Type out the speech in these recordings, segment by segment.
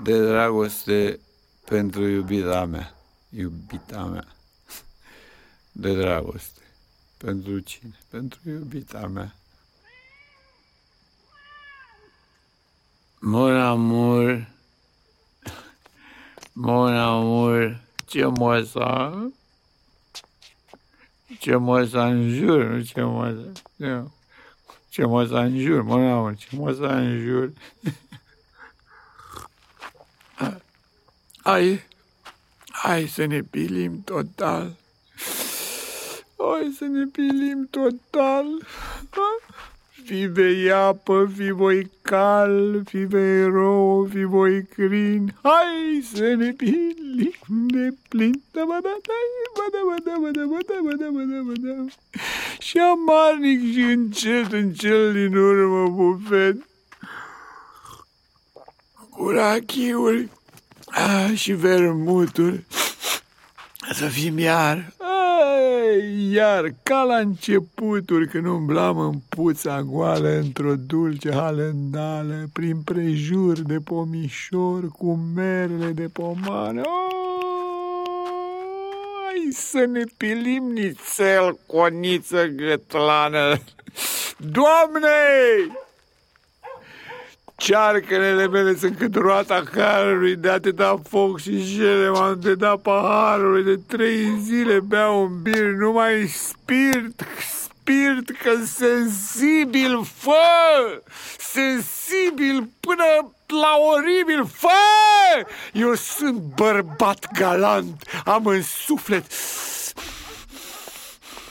de dragoste pentru iubita mea, iubita mea, de dragoste. Pentru cine? Pentru iubita mea. Mon amour, mon amour, ce mă să... Ce mă să înjur, nu ce mă să... Ce mă să înjur, mon amour, ce mă să înjur. Hai, hai să ne pilim total. Hai să ne pilim total. Fi vei apă, fi voi cal, fi vei rouă, fi voi crin. Hai să ne pilim de plin. Da, ba, da, da, ba, da, ba, da, ba, da, ba, da, ba, da, ba, da, ba, da. Și amarnic și încet în cel din urmă bufet. Cu rachiuri ah, și vermuturi. Să fim iar iar ca la începuturi când umblam în puța goală într-o dulce halândală, prin prejur de pomișor cu merle de pomană. Ai să ne pilim nițel, coniță gătlană! Doamne! Cearcănele mele sunt cât roata carului de atâta foc și jele m-am dedat paharului de trei zile beau un bir, numai spirit, spirit că sensibil, fă! Sensibil până la oribil, fă! Eu sunt bărbat galant, am în suflet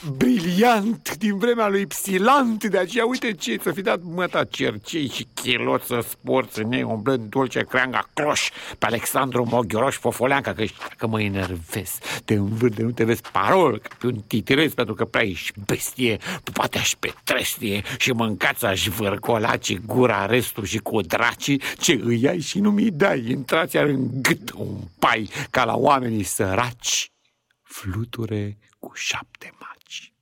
briliant din vremea lui Psilant, de aceea uite ce, să fi dat măta cercei și chiloți să sporți în ei, umblând dulce creanga cloș pe Alexandru Moghioroș Fofoleanca, că că mă enervez, te învârde, nu te vezi parol, ca pe un titirez, pentru că prea ești bestie, pupatea-și pe trestie și mâncați-aș vârcolaci gura restul și cu draci, ce îi ai și nu mi dai, intrați în gât un pai ca la oamenii săraci, fluture cu șapte much.